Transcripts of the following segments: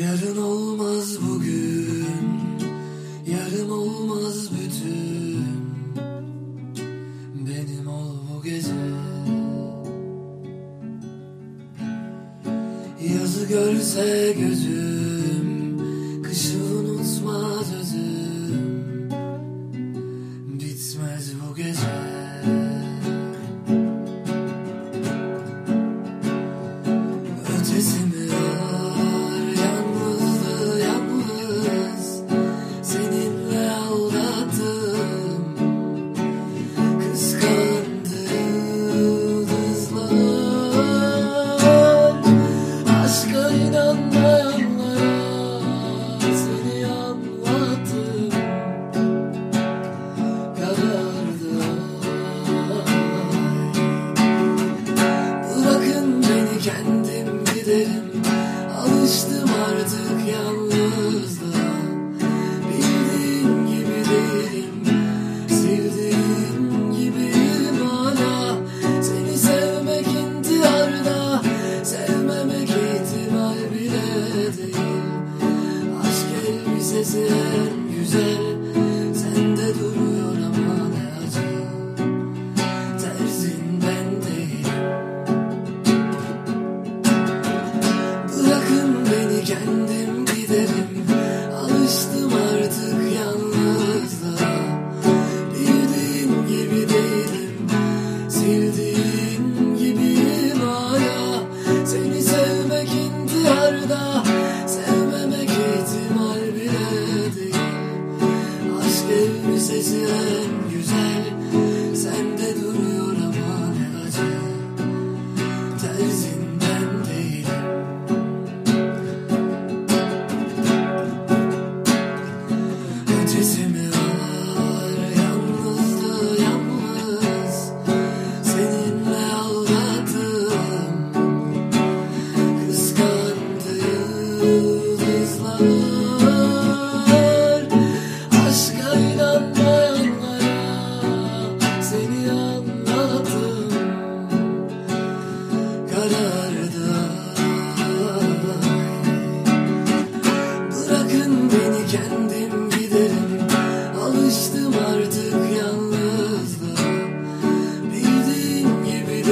Yarın olmaz bugün. Yarın olmaz bütün. Benim ol bu gece. Yazı görse gözüm Kışı unutmaz özüm Bitmez bu gece. Ötesi gezer güzel. Dizime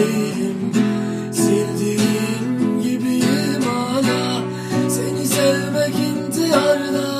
değilim Sildiğin gibiyim hala. Seni sevmek intiharda.